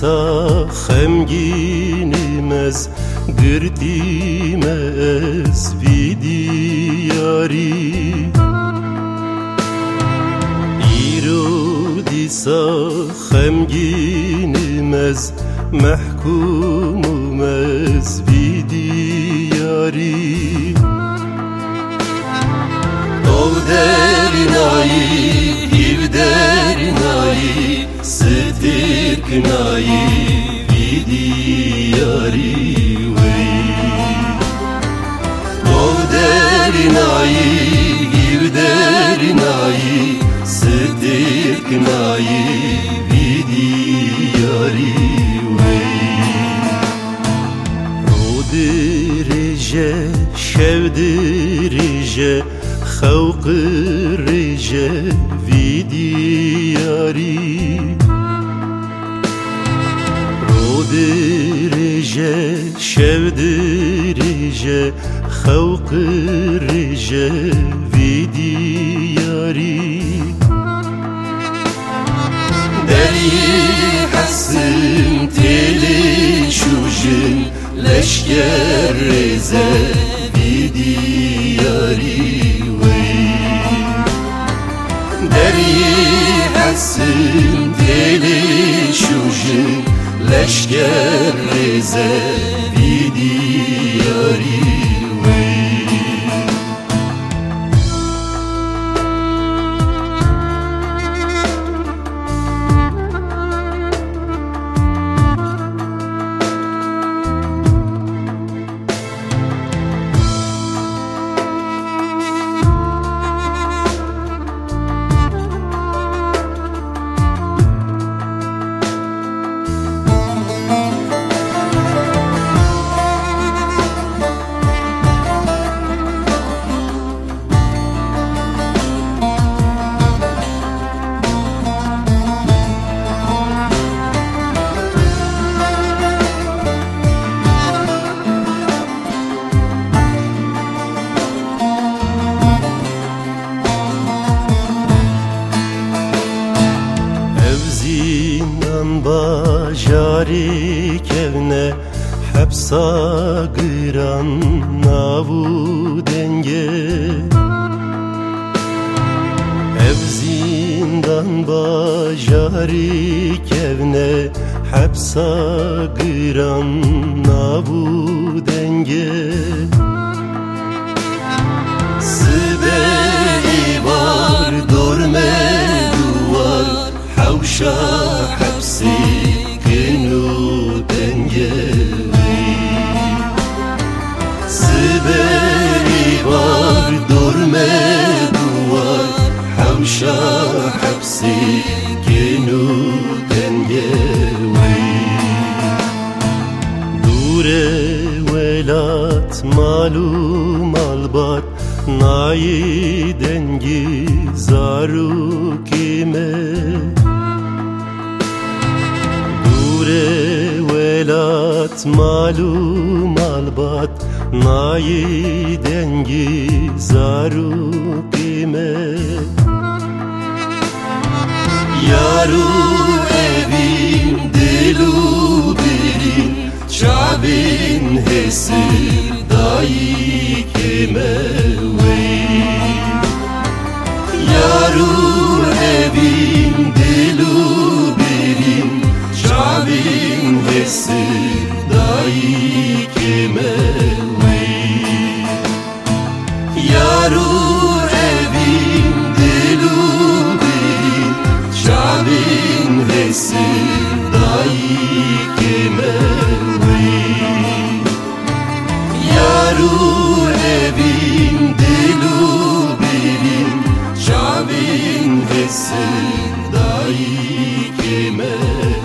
Sa hemginim ez Dirdim ez Vidiyari İru disa hemginim ez Mehkumum ez Vidiyari Kınayı diyari vey. Dov derinayı Gir derinayı Sıdık kınayı diyari vey. Rodirije Şevdirije Xevqirije Vidiyari rice şevdi rice Xevkı rice vidi yari. Deri hesin teli şujin Leşker reze vidi yari Deri hesin teli şujin leşker Rize bir diyarı Evzinden bajari kevne Hepsa gıran navu denge. Evzinden bajari kevne Hepsa gıran navu denge Havşa hepsi günü dengeli Dure velat malum albat Nayi dengi zaru kime? Dure velat malum albat Nayi dengi zaru Yaru evin dilu birin Çabin hesir dayi kime Yaru evin dilu birin Çabin hesir kesi dai kemewi yaru evin dilu birin çavin kesi dai kemewi